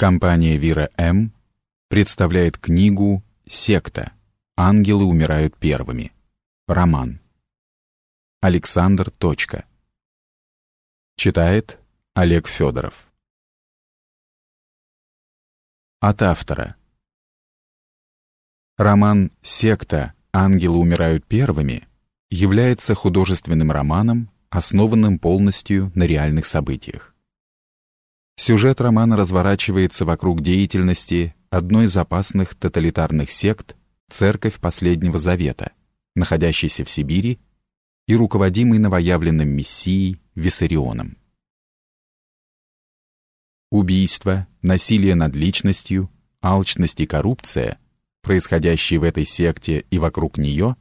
Компания Вира М представляет книгу «Секта. Ангелы умирают первыми». Роман. Александр. Точка. Читает Олег Федоров. От автора. Роман «Секта. Ангелы умирают первыми» является художественным романом, основанным полностью на реальных событиях. Сюжет романа разворачивается вокруг деятельности одной из опасных тоталитарных сект Церковь Последнего Завета, находящейся в Сибири и руководимой новоявленным мессией Виссарионом. Убийство, насилие над личностью, алчность и коррупция, происходящие в этой секте и вокруг нее,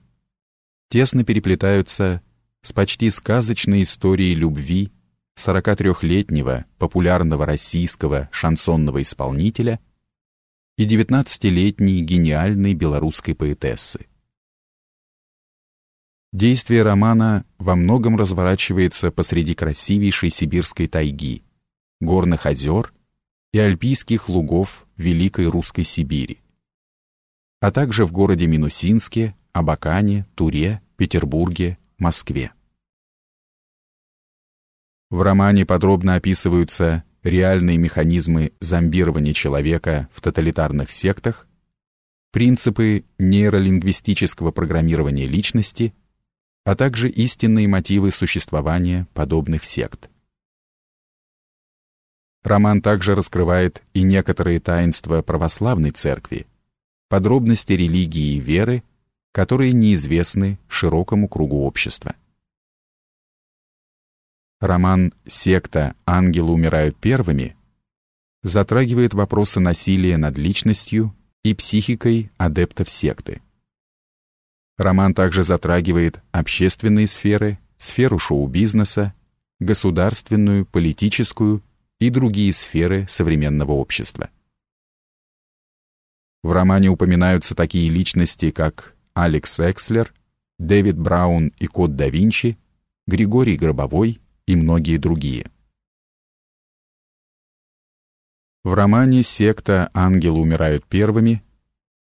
тесно переплетаются с почти сказочной историей любви 43-летнего популярного российского шансонного исполнителя и 19-летней гениальной белорусской поэтессы. Действие романа во многом разворачивается посреди красивейшей сибирской тайги, горных озер и альпийских лугов Великой Русской Сибири, а также в городе Минусинске, Абакане, Туре, Петербурге, Москве. В романе подробно описываются реальные механизмы зомбирования человека в тоталитарных сектах, принципы нейролингвистического программирования личности, а также истинные мотивы существования подобных сект. Роман также раскрывает и некоторые таинства православной церкви, подробности религии и веры, которые неизвестны широкому кругу общества. Роман «Секта. Ангелы умирают первыми» затрагивает вопросы насилия над личностью и психикой адептов секты. Роман также затрагивает общественные сферы, сферу шоу-бизнеса, государственную, политическую и другие сферы современного общества. В романе упоминаются такие личности, как Алекс Экслер, Дэвид Браун и Код да Винчи, Григорий Гробовой, и многие другие. В романе «Секта. Ангелы умирают первыми»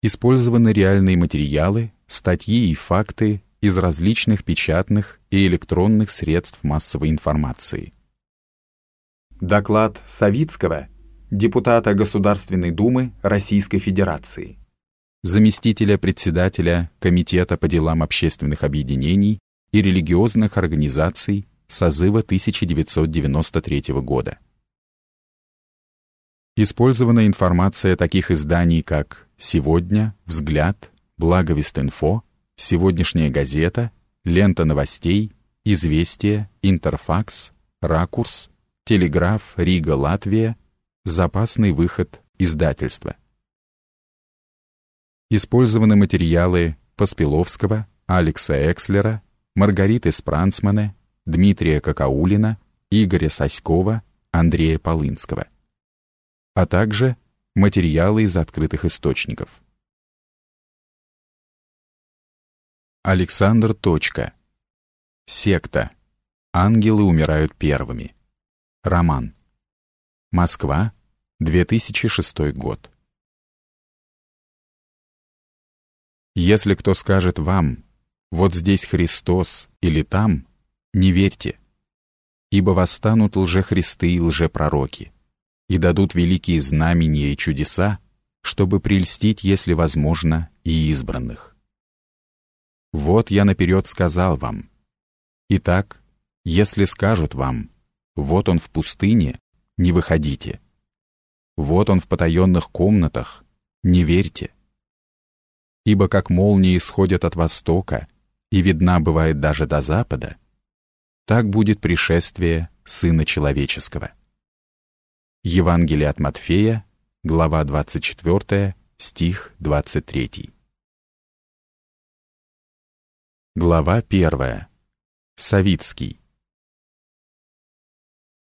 использованы реальные материалы, статьи и факты из различных печатных и электронных средств массовой информации. Доклад Савицкого, депутата Государственной Думы Российской Федерации, заместителя председателя Комитета по делам общественных объединений и религиозных организаций созыва 1993 года. Использована информация таких изданий, как «Сегодня», «Взгляд», «Благовест-инфо», «Сегодняшняя газета», «Лента новостей», «Известия», «Интерфакс», «Ракурс», «Телеграф», «Рига», «Латвия», «Запасный выход», «Издательство». Использованы материалы Поспеловского, Алекса Экслера, Маргариты Спрансмана, Дмитрия Какаулина, Игоря Саськова, Андрея Полынского, а также материалы из открытых источников. Александр. Точка. Секта. Ангелы умирают первыми. Роман. Москва. 2006 год. Если кто скажет вам, вот здесь Христос или там, не верьте, ибо восстанут лжехристы и лжепророки, и дадут великие знамения и чудеса, чтобы прельстить, если возможно, и избранных. Вот я наперед сказал вам. Итак, если скажут вам, вот он в пустыне, не выходите. Вот он в потаенных комнатах, не верьте. Ибо как молнии исходят от востока, и видна бывает даже до запада, так будет пришествие Сына Человеческого. Евангелие от Матфея, глава 24, стих 23. Глава 1. Савицкий.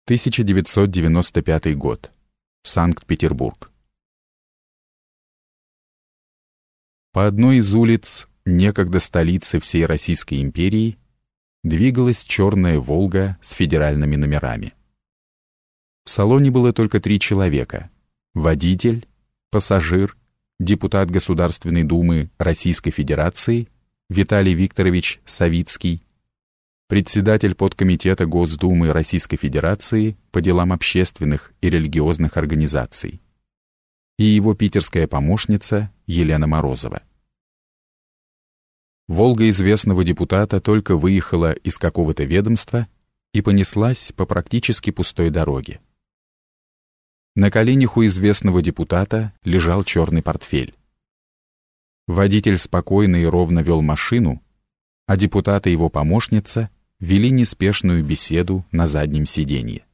1995 год. Санкт-Петербург. По одной из улиц некогда столицы всей Российской империи двигалась черная «Волга» с федеральными номерами. В салоне было только три человека водитель, пассажир, депутат Государственной Думы Российской Федерации Виталий Викторович Савицкий, председатель подкомитета Госдумы Российской Федерации по делам общественных и религиозных организаций, и его питерская помощница Елена Морозова. Волга известного депутата только выехала из какого-то ведомства и понеслась по практически пустой дороге. На коленях у известного депутата лежал черный портфель. Водитель спокойно и ровно вел машину, а депутат и его помощница вели неспешную беседу на заднем сиденье.